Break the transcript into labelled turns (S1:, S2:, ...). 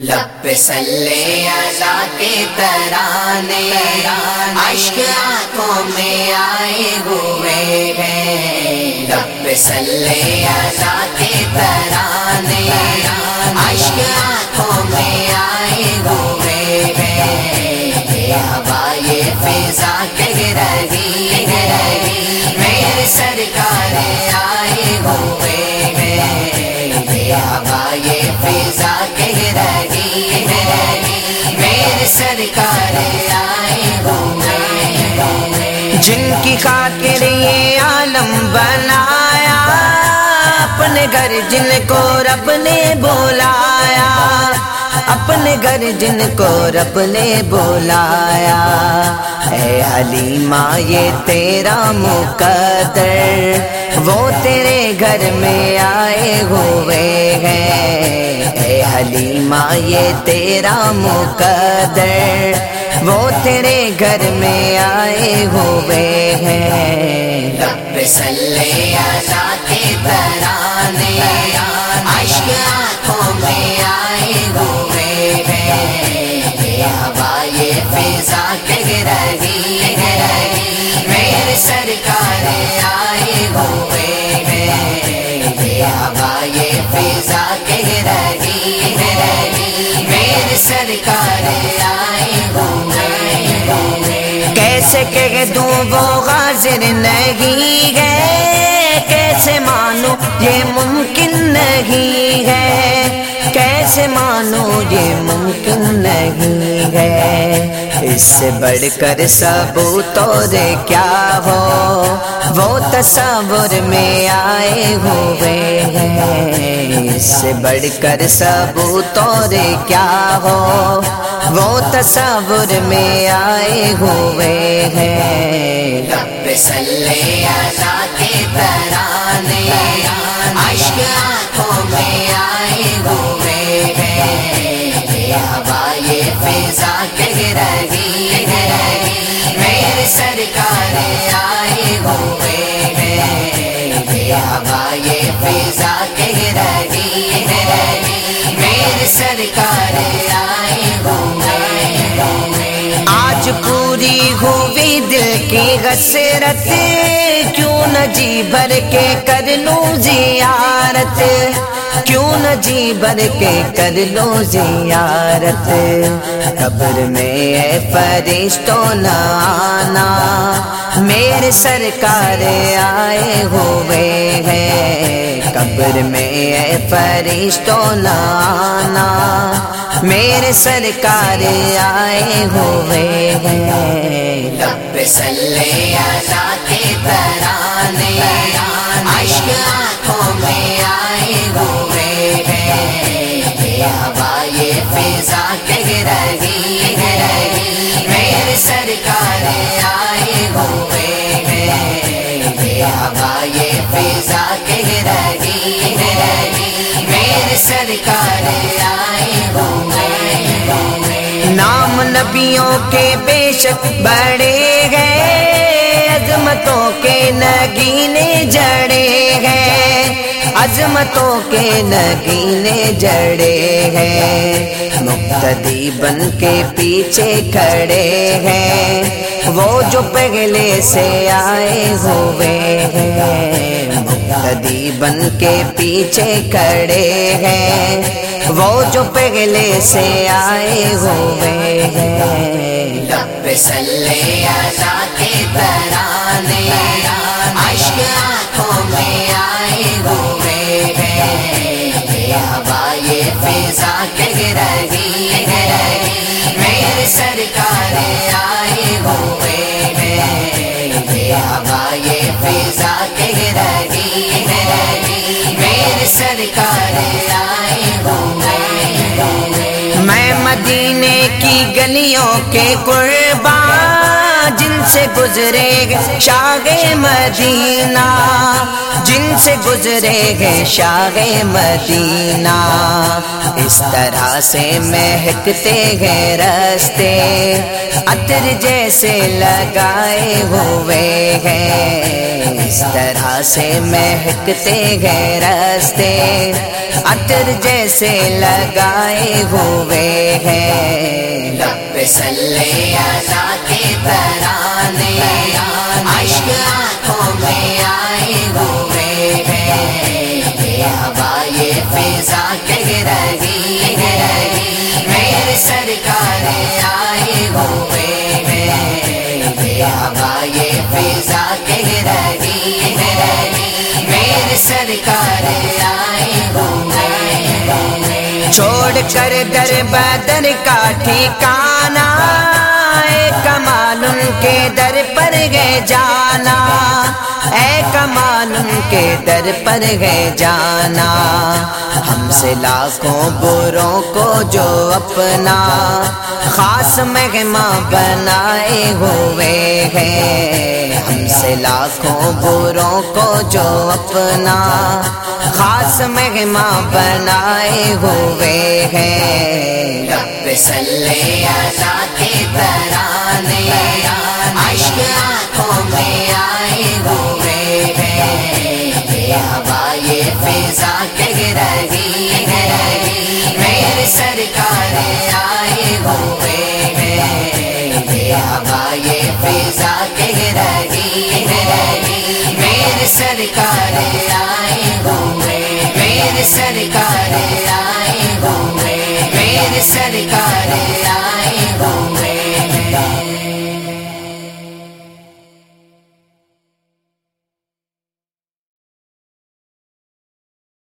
S1: لب سلے اللہ کے ترانے، عشق آنکھوں میں آئے ہوئے ہیں۔ لب سلے اللہ کے ترانے سرکار آئے ہوئے
S2: جن کی خاطر یہ عالم بنایا، اپنے گھر جن کو رب نے بولایا اپنے گھر جن کو رب نے بولایا اے حلیمہ، یہ تیرا مقدر۔ وہ تیرے گھر میں آئے ہوئے ہیں۔ اے حلیمہ، یہ تیرا مقدر۔ وہ تیرے گھر میں آئے ہوئے ہیں۔
S1: رب صلی اللہ کے ترانے، عشق آنکھوں میں آئے ہوائے کہہ رہی ہے۔ میرے سرکار آئے ہوئے
S2: کیسے کہہ دوں وہ غازر نہیں ہے؟ کیسے مانو یہ ممکن نہیں ہے؟ کیسے مانو یہ ممکن نہیں ہے؟ اس سے بڑھ کر ثبوت اور کیا ہو؟ وہ تصور میں آئے ہوئے ہیں۔ اس سے بڑھ کر سب اور کیا ہو؟ وہ تصور میں آئے ہوئے ہیں۔
S1: رب صلی اللہ کے ترانے، عشق
S2: آج پوری ہوئی دل کی غسرت کیوں نہ جی بھر کے کر لوں زیارت؟ کیوں نہ جی بھر کے کر لوں زیارت؟ قبر میں اے فرشتوں نہ آنا میرے سرکار آئے ہوئے ہیں۔ قبر میں اے فرشتوں نہ آنا۔ میرے سرکار آئے ہوئے ہیں۔
S1: رب صلی اللہ کے ترانے عشق آنکھوں میں آئے ہوئے ہیں۔ ہوائے فضا کہہ رہی ہے۔ میرے سرکار آئے ہوئے ہیں۔ ہوائے فضا کہہ رہی ہے۔ میرے سرکار آئے ہوئے ہیں
S2: نام نبیوں کے بے شک بڑے گئے عظمتوں کے نگینے جڑے ہیں۔ عظمتوں کے نگینے جڑے ہیں۔ مقتدی بن کے پیچھے کھڑے ہیں۔ وہ جو پہلے سے آئے ہوئے ہیں۔ مقتدی بن کے پیچھے کھڑے ہیں۔ وہ جو پہلے سے آئے ہوئے ہیں۔
S1: لب سلے اللہ کے ترانے، عشق آنکھوں میں آئے ہوئے ہیں۔ ہوا یہ فضا
S2: کے گلیوں کے قربان جن سے گزرے گے شاغ مدینہ، جن سے گزرے گے شاغ مدینہ۔ اس طرح سے مہکتے گئے رستے عطر جیسے لگائے ہوئے ہیں۔ اس طرح سے مہکتے گئے رستے عطر جیسے لگائے ہوئے ہیں۔
S1: سلے اللہ کے ترانے عشق آنکھوں میں آئے ہوئے ہیں بے ہوا یہ فضا کہہ رہی ہے میرے سرکار آئے ہوئے ہیں بے ہوا یہ فضا کہہ رہی ہے میرے سرکار آئے ہوئے ہیں
S2: چھوڑ کر در بدر کا ٹھکانا اے کمال ان کے در پر گئے جانا اے کمال ان کے در پر گئے جانا ہم سے لاکھوں بروں کو جو اپنا خاص مہما بنائے ہوئے ہیں ہم لاکھوں بروں کو جو اپنا خاص مہما بنائے ہوئے ہیں۔
S1: رب صلی اللہ کے ترانے سرکار آئے ہوئے میرے سرکار آئے ہوئے میرے سرکار